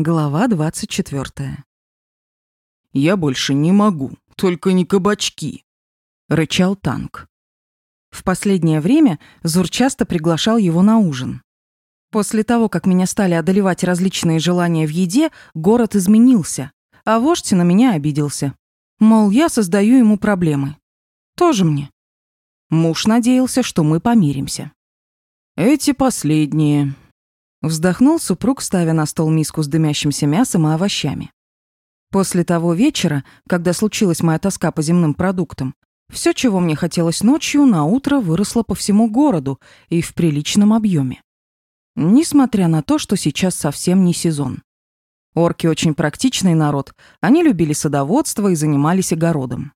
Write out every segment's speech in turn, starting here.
Глава 24. «Я больше не могу, только не кабачки», — рычал танк. В последнее время Зур часто приглашал его на ужин. После того, как меня стали одолевать различные желания в еде, город изменился, а вождь на меня обиделся. Мол, я создаю ему проблемы. Тоже мне. Муж надеялся, что мы помиримся. «Эти последние», Вздохнул супруг, ставя на стол миску с дымящимся мясом и овощами. После того вечера, когда случилась моя тоска по земным продуктам, все, чего мне хотелось ночью, на утро выросло по всему городу и в приличном объеме. Несмотря на то, что сейчас совсем не сезон. Орки очень практичный народ, они любили садоводство и занимались огородом.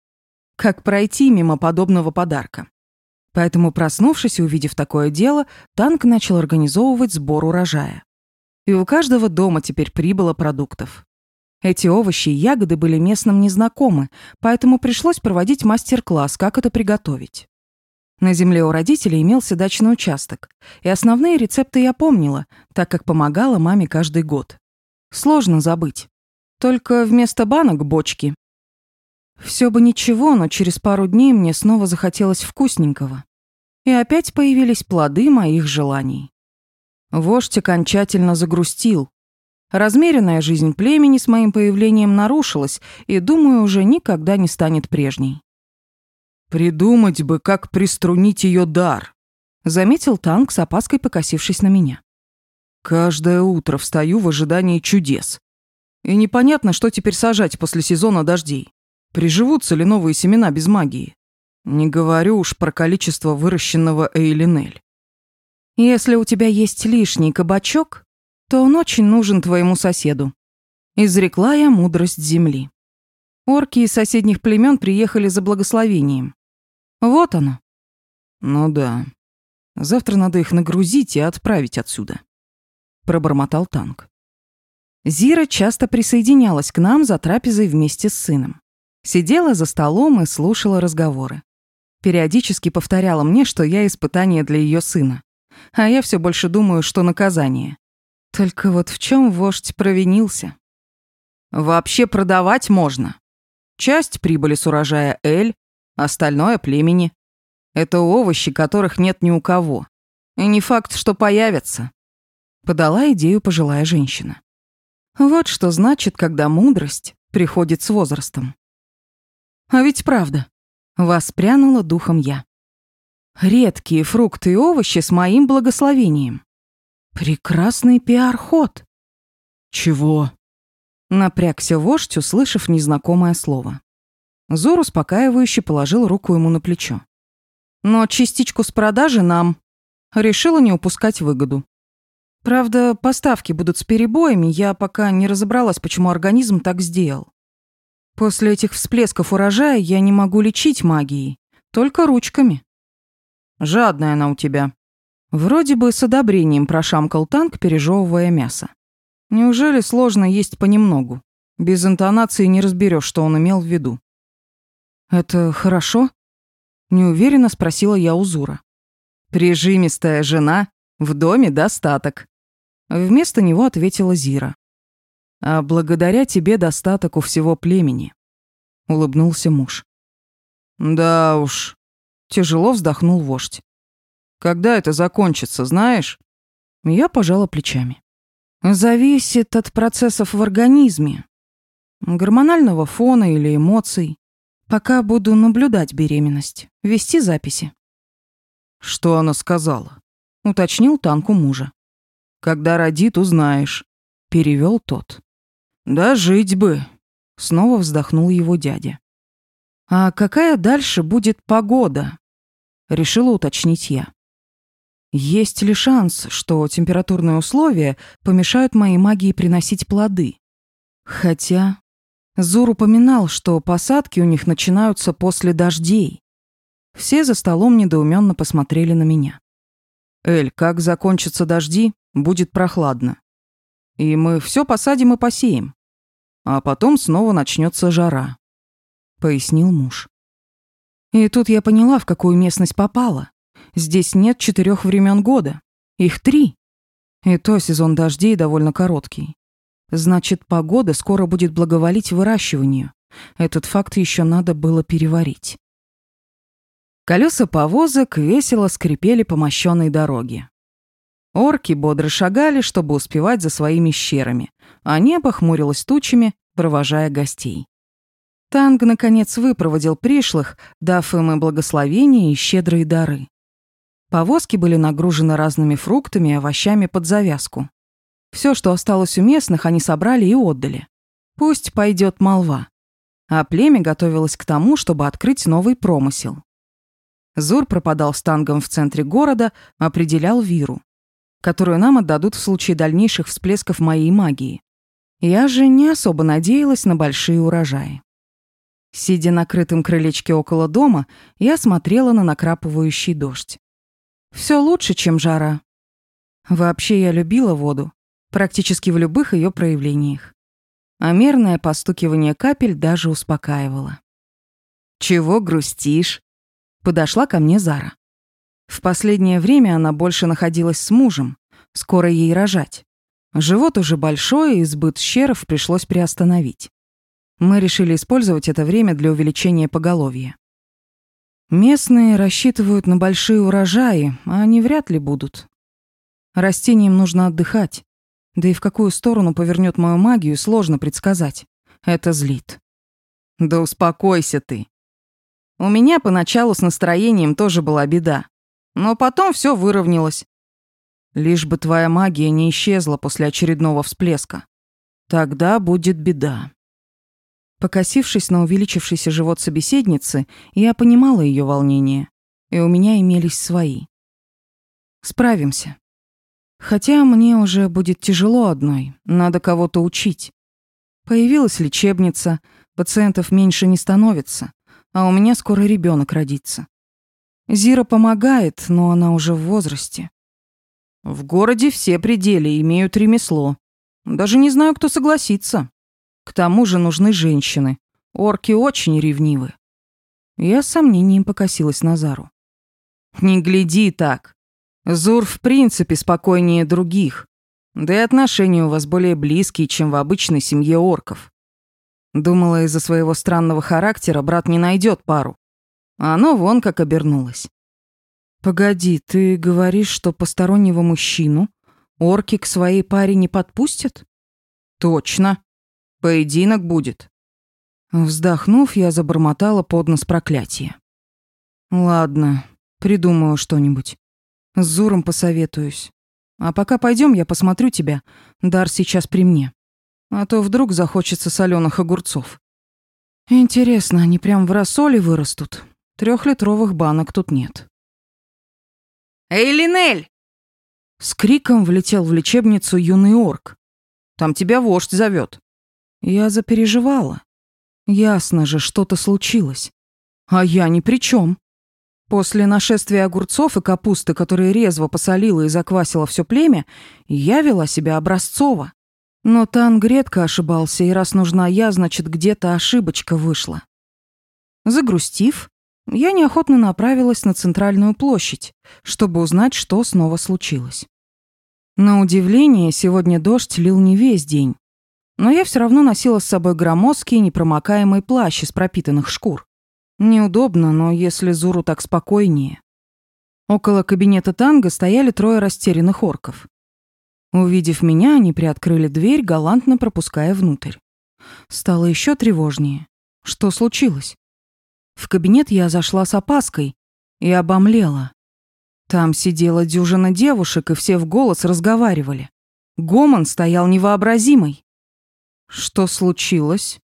Как пройти мимо подобного подарка? Поэтому, проснувшись и увидев такое дело, танк начал организовывать сбор урожая. И у каждого дома теперь прибыло продуктов. Эти овощи и ягоды были местным незнакомы, поэтому пришлось проводить мастер-класс, как это приготовить. На земле у родителей имелся дачный участок, и основные рецепты я помнила, так как помогала маме каждый год. Сложно забыть. Только вместо банок – бочки, все бы ничего, но через пару дней мне снова захотелось вкусненького. И опять появились плоды моих желаний. Вождь окончательно загрустил. Размеренная жизнь племени с моим появлением нарушилась и, думаю, уже никогда не станет прежней. «Придумать бы, как приструнить ее дар», — заметил танк с опаской, покосившись на меня. «Каждое утро встаю в ожидании чудес. И непонятно, что теперь сажать после сезона дождей. Приживутся ли новые семена без магии? Не говорю уж про количество выращенного эйлинель. Если у тебя есть лишний кабачок, то он очень нужен твоему соседу. Изрекла я мудрость земли. Орки из соседних племен приехали за благословением. Вот оно. Ну да. Завтра надо их нагрузить и отправить отсюда. Пробормотал танк. Зира часто присоединялась к нам за трапезой вместе с сыном сидела за столом и слушала разговоры. Периодически повторяла мне, что я испытание для ее сына. А я все больше думаю, что наказание. Только вот в чем вождь провинился? Вообще продавать можно. Часть прибыли с урожая Эль, остальное племени. Это овощи, которых нет ни у кого. И не факт, что появятся. Подала идею пожилая женщина. Вот что значит, когда мудрость приходит с возрастом. А ведь правда. Воспрянула духом я. Редкие фрукты и овощи с моим благословением. Прекрасный пиар-ход. Чего? Напрягся вождь, услышав незнакомое слово. Зор успокаивающе положил руку ему на плечо. Но частичку с продажи нам. Решила не упускать выгоду. Правда, поставки будут с перебоями, я пока не разобралась, почему организм так сделал. После этих всплесков урожая я не могу лечить магией, только ручками. Жадная она у тебя. Вроде бы с одобрением прошамкал танк, пережевывая мясо. Неужели сложно есть понемногу? Без интонации не разберешь, что он имел в виду. «Это хорошо?» – неуверенно спросила я Узура. «Прижимистая жена, в доме достаток». Вместо него ответила Зира а благодаря тебе достаток у всего племени», — улыбнулся муж. «Да уж», — тяжело вздохнул вождь. «Когда это закончится, знаешь?» Я пожала плечами. «Зависит от процессов в организме, гормонального фона или эмоций. Пока буду наблюдать беременность, вести записи». «Что она сказала?» — уточнил танку мужа. «Когда родит, узнаешь», — перевел тот. Да жить бы, снова вздохнул его дядя. А какая дальше будет погода? решила уточнить я. Есть ли шанс, что температурные условия помешают моей магии приносить плоды? Хотя Зур упоминал, что посадки у них начинаются после дождей. Все за столом недоуменно посмотрели на меня. «Эль, как закончатся дожди, будет прохладно и мы все посадим и посеем. А потом снова начнется жара», — пояснил муж. И тут я поняла, в какую местность попала. Здесь нет четырех времен года. Их три. И то сезон дождей довольно короткий. Значит, погода скоро будет благоволить выращиванию. Этот факт еще надо было переварить. Колеса повозок весело скрипели по мощенной дороге. Орки бодро шагали, чтобы успевать за своими щерами, а небо хмурилось тучами, провожая гостей. Танг, наконец, выпроводил пришлых, дав им и благословения, и щедрые дары. Повозки были нагружены разными фруктами и овощами под завязку. Все, что осталось у местных, они собрали и отдали. Пусть пойдет молва. А племя готовилось к тому, чтобы открыть новый промысел. Зур пропадал с тангом в центре города, определял Виру которую нам отдадут в случае дальнейших всплесков моей магии. Я же не особо надеялась на большие урожаи. Сидя на крытом крылечке около дома, я смотрела на накрапывающий дождь. Все лучше, чем жара. Вообще я любила воду, практически в любых ее проявлениях. А мерное постукивание капель даже успокаивало. «Чего грустишь?» — подошла ко мне Зара. В последнее время она больше находилась с мужем. Скоро ей рожать. Живот уже большой, и сбыт щеров пришлось приостановить. Мы решили использовать это время для увеличения поголовья. Местные рассчитывают на большие урожаи, а они вряд ли будут. Растениям нужно отдыхать. Да и в какую сторону повернет мою магию, сложно предсказать. Это злит. Да успокойся ты. У меня поначалу с настроением тоже была беда. Но потом все выровнялось. Лишь бы твоя магия не исчезла после очередного всплеска. Тогда будет беда. Покосившись на увеличившийся живот собеседницы, я понимала ее волнение, и у меня имелись свои. Справимся. Хотя мне уже будет тяжело одной, надо кого-то учить. Появилась лечебница, пациентов меньше не становится, а у меня скоро ребенок родится. Зира помогает, но она уже в возрасте. В городе все пределы имеют ремесло. Даже не знаю, кто согласится. К тому же нужны женщины. Орки очень ревнивы. Я с сомнением покосилась на Зару. Не гляди так. Зур в принципе спокойнее других. Да и отношения у вас более близкие, чем в обычной семье орков. Думала, из-за своего странного характера брат не найдет пару оно вон как обернулось. «Погоди, ты говоришь, что постороннего мужчину орки к своей паре не подпустят?» «Точно. Поединок будет». Вздохнув, я забормотала под нос проклятие. «Ладно, придумаю что-нибудь. С Зуром посоветуюсь. А пока пойдем, я посмотрю тебя. Дар сейчас при мне. А то вдруг захочется соленых огурцов». «Интересно, они прям в рассоле вырастут?» Трехлитровых банок тут нет. «Эй, Линель!» С криком влетел в лечебницу юный орк. «Там тебя вождь зовет». Я запереживала. Ясно же, что-то случилось. А я ни при чем. После нашествия огурцов и капусты, которые резво посолила и заквасила все племя, я вела себя образцово. Но Тангретка ошибался, и раз нужна я, значит, где-то ошибочка вышла. Загрустив, я неохотно направилась на центральную площадь, чтобы узнать, что снова случилось. На удивление, сегодня дождь лил не весь день. Но я все равно носила с собой громоздкий непромокаемый плащ из пропитанных шкур. Неудобно, но если Зуру так спокойнее. Около кабинета Танга стояли трое растерянных орков. Увидев меня, они приоткрыли дверь, галантно пропуская внутрь. Стало еще тревожнее. Что случилось? В кабинет я зашла с опаской и обомлела. Там сидела дюжина девушек, и все в голос разговаривали. Гомон стоял невообразимый. «Что случилось?»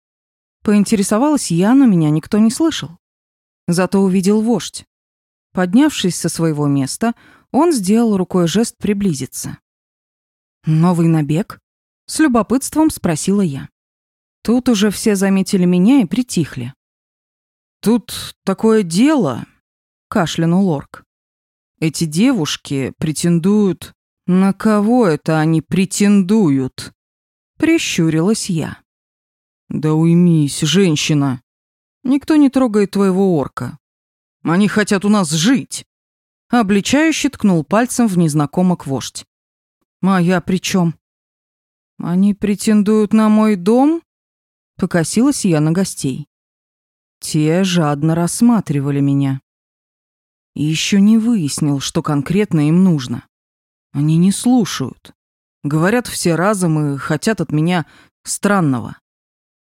Поинтересовалась я, но меня никто не слышал. Зато увидел вождь. Поднявшись со своего места, он сделал рукой жест приблизиться. «Новый набег?» — с любопытством спросила я. Тут уже все заметили меня и притихли. «Тут такое дело», — кашлянул Лорк. «Эти девушки претендуют...» «На кого это они претендуют?» — прищурилась я. «Да уймись, женщина. Никто не трогает твоего орка. Они хотят у нас жить!» Обличающе ткнул пальцем в незнакомок вождь. «А я «Они претендуют на мой дом?» Покосилась я на гостей. Те жадно рассматривали меня. И еще не выяснил, что конкретно им нужно. Они не слушают. Говорят все разом и хотят от меня странного.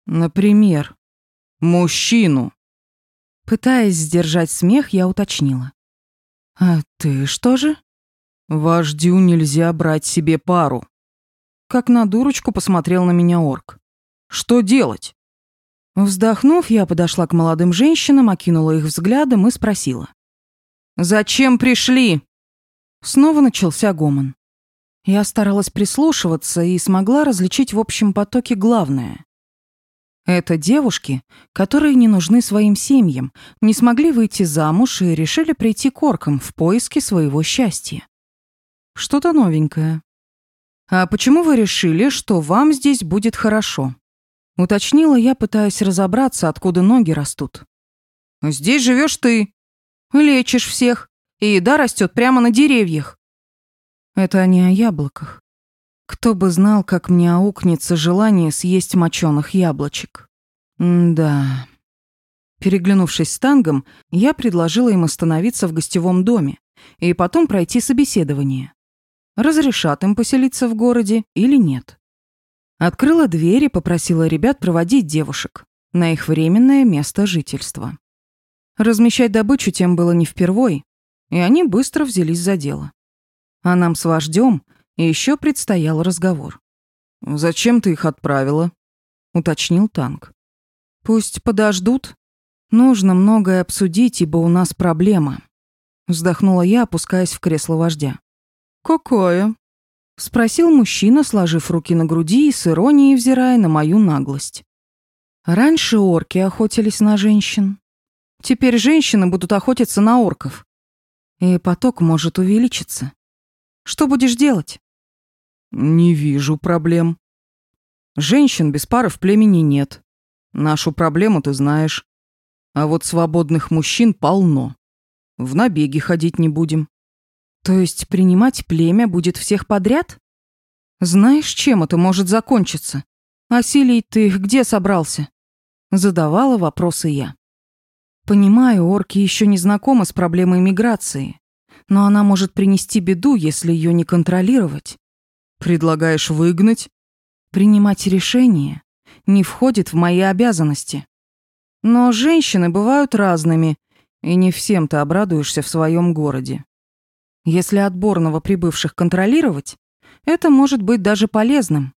Например, мужчину. Пытаясь сдержать смех, я уточнила. «А ты что же?» «Вождю нельзя брать себе пару». Как на дурочку посмотрел на меня орк. «Что делать?» Вздохнув, я подошла к молодым женщинам, окинула их взглядом и спросила. «Зачем пришли?» Снова начался гомон. Я старалась прислушиваться и смогла различить в общем потоке главное. Это девушки, которые не нужны своим семьям, не смогли выйти замуж и решили прийти к оркам в поиске своего счастья. Что-то новенькое. «А почему вы решили, что вам здесь будет хорошо?» Уточнила я, пытаясь разобраться, откуда ноги растут. «Здесь живешь ты. Лечишь всех, и еда растет прямо на деревьях». Это не о яблоках. Кто бы знал, как мне аукнется желание съесть моченых яблочек. М да. Переглянувшись с Тангом, я предложила им остановиться в гостевом доме и потом пройти собеседование. Разрешат им поселиться в городе или нет. Открыла дверь и попросила ребят проводить девушек на их временное место жительства. Размещать добычу тем было не впервой, и они быстро взялись за дело. А нам с вождем еще предстоял разговор. «Зачем ты их отправила?» — уточнил танк. «Пусть подождут. Нужно многое обсудить, ибо у нас проблема», — вздохнула я, опускаясь в кресло вождя. «Какое?» — спросил мужчина, сложив руки на груди и с иронией взирая на мою наглость. «Раньше орки охотились на женщин. Теперь женщины будут охотиться на орков. И поток может увеличиться. Что будешь делать?» «Не вижу проблем. Женщин без пары в племени нет. Нашу проблему ты знаешь. А вот свободных мужчин полно. В набеги ходить не будем. То есть принимать племя будет всех подряд? Знаешь, чем это может закончиться? Асилий, ты где собрался? Задавала вопросы я. Понимаю, орки еще не знакомы с проблемой миграции, но она может принести беду, если ее не контролировать. Предлагаешь выгнать? Принимать решения не входит в мои обязанности. Но женщины бывают разными, и не всем ты обрадуешься в своем городе. Если отборного прибывших контролировать, это может быть даже полезным.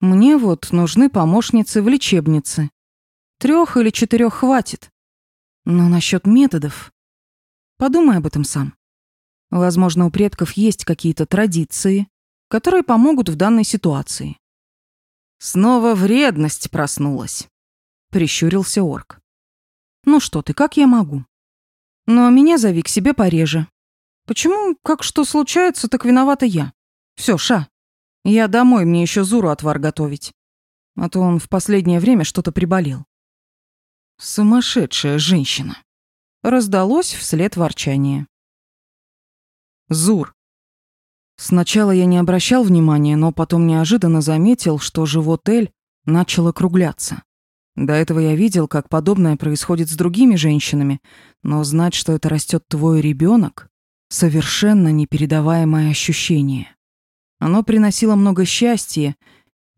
Мне вот нужны помощницы в лечебнице. Трех или четырех хватит. Но насчет методов... Подумай об этом сам. Возможно, у предков есть какие-то традиции, которые помогут в данной ситуации. Снова вредность проснулась, прищурился орк. Ну что ты, как я могу? Но меня зови к себе пореже. Почему, как что случается, так виновата я? Все, Ша, я домой, мне еще Зуру отвар готовить. А то он в последнее время что-то приболел. Сумасшедшая женщина. Раздалось вслед ворчание. Зур. Сначала я не обращал внимания, но потом неожиданно заметил, что живот Эль начал округляться. До этого я видел, как подобное происходит с другими женщинами, но знать, что это растет твой ребенок, совершенно непередаваемое ощущение. Оно приносило много счастья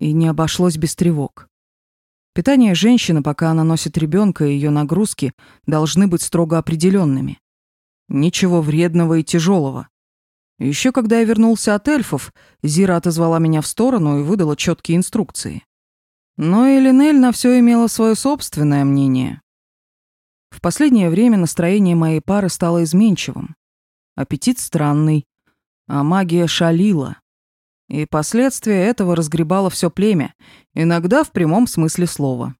и не обошлось без тревог. Питание женщины, пока она носит ребенка, и ее нагрузки должны быть строго определенными. Ничего вредного и тяжелого. Еще когда я вернулся от эльфов, Зира отозвала меня в сторону и выдала четкие инструкции. Но Элинель на все имела свое собственное мнение. В последнее время настроение моей пары стало изменчивым аппетит странный, а магия шалила. И последствия этого разгребало все племя, иногда в прямом смысле слова.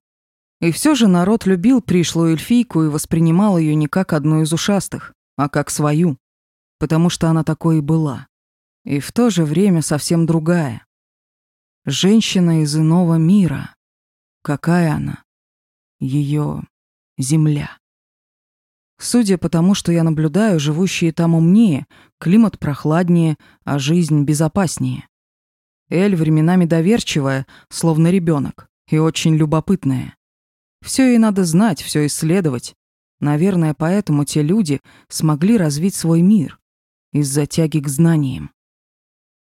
И все же народ любил пришлую эльфийку и воспринимал ее не как одну из ушастых, а как свою, потому что она такой и была. И в то же время совсем другая. Женщина из иного мира. Какая она? Ее земля. Судя по тому, что я наблюдаю, живущие там умнее, климат прохладнее, а жизнь безопаснее. Эль временами доверчивая, словно ребенок, и очень любопытная. Все ей надо знать, все исследовать. Наверное, поэтому те люди смогли развить свой мир из-за тяги к знаниям.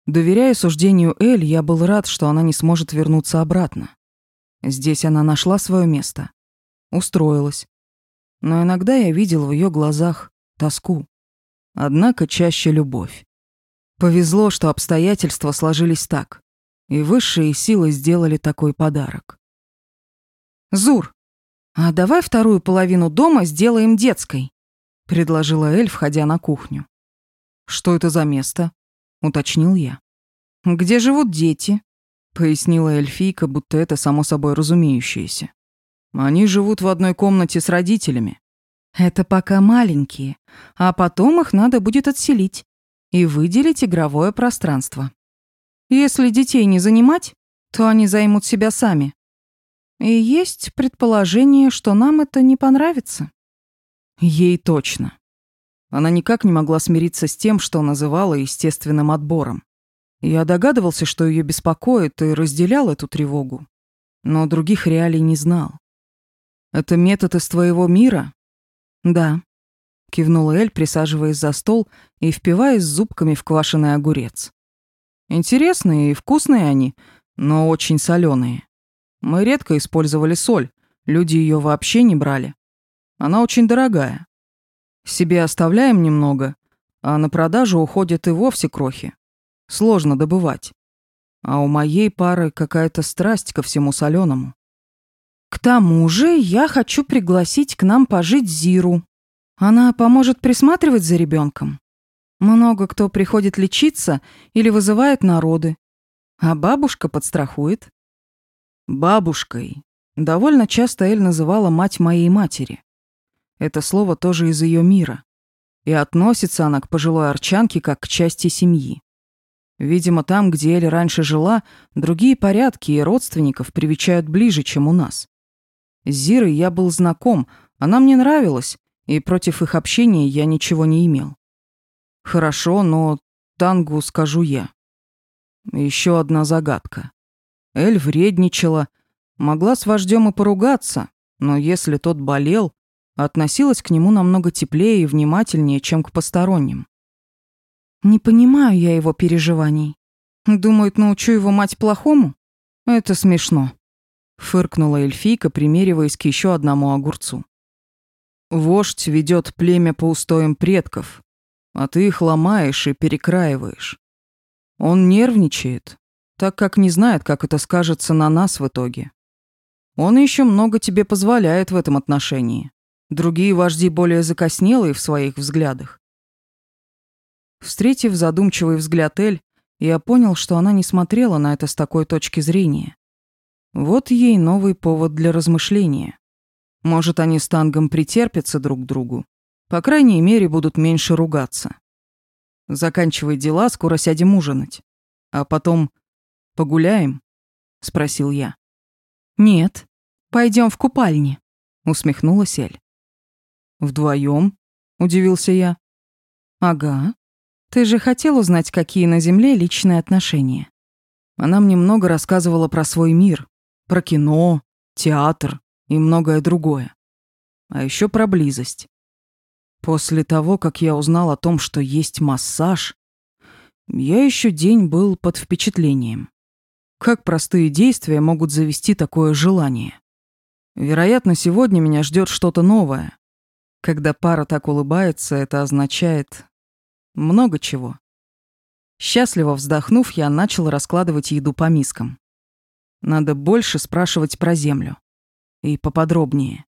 Доверяя суждению Эль, я был рад, что она не сможет вернуться обратно. Здесь она нашла свое место, устроилась, но иногда я видел в ее глазах тоску. Однако чаще любовь. Повезло, что обстоятельства сложились так, и высшие силы сделали такой подарок. «Зур, а давай вторую половину дома сделаем детской», — предложила Эль, входя на кухню. «Что это за место?» — уточнил я. «Где живут дети?» — пояснила эльфийка, будто это само собой разумеющееся. Они живут в одной комнате с родителями. Это пока маленькие, а потом их надо будет отселить и выделить игровое пространство. Если детей не занимать, то они займут себя сами. И есть предположение, что нам это не понравится. Ей точно. Она никак не могла смириться с тем, что называла естественным отбором. Я догадывался, что ее беспокоит, и разделял эту тревогу. Но других реалий не знал. Это метод из твоего мира? Да. Кивнула Эль, присаживаясь за стол и впиваясь зубками в квашеный огурец. Интересные и вкусные они, но очень соленые. Мы редко использовали соль, люди ее вообще не брали. Она очень дорогая. Себе оставляем немного, а на продажу уходят и вовсе крохи. Сложно добывать. А у моей пары какая-то страсть ко всему соленому. К тому же я хочу пригласить к нам пожить Зиру. Она поможет присматривать за ребенком. Много кто приходит лечиться или вызывает народы. А бабушка подстрахует. Бабушкой довольно часто Эль называла мать моей матери. Это слово тоже из ее мира. И относится она к пожилой арчанке как к части семьи. Видимо, там, где Эль раньше жила, другие порядки и родственников привечают ближе, чем у нас. С Зирой я был знаком, она мне нравилась, и против их общения я ничего не имел. Хорошо, но тангу скажу я. Еще одна загадка. Эль вредничала, могла с вождем и поругаться, но если тот болел, относилась к нему намного теплее и внимательнее, чем к посторонним. Не понимаю я его переживаний. Думает, научу его мать плохому? Это смешно. Фыркнула эльфийка, примериваясь к еще одному огурцу. «Вождь ведет племя по устоям предков, а ты их ломаешь и перекраиваешь. Он нервничает, так как не знает, как это скажется на нас в итоге. Он еще много тебе позволяет в этом отношении. Другие вожди более закоснелые в своих взглядах. Встретив задумчивый взгляд Эль, я понял, что она не смотрела на это с такой точки зрения. Вот ей новый повод для размышления. Может, они с Тангом претерпятся друг к другу. По крайней мере, будут меньше ругаться. Заканчивай дела, скоро сядем ужинать. А потом погуляем? Спросил я. Нет, пойдем в купальни, усмехнулась Эль. Вдвоем? Удивился я. Ага. Ты же хотел узнать, какие на Земле личные отношения. Она мне много рассказывала про свой мир, про кино, театр и многое другое. А еще про близость. После того, как я узнал о том, что есть массаж, я еще день был под впечатлением. Как простые действия могут завести такое желание? Вероятно, сегодня меня ждет что-то новое. Когда пара так улыбается, это означает много чего. Счастливо вздохнув, я начал раскладывать еду по мискам. Надо больше спрашивать про Землю. И поподробнее.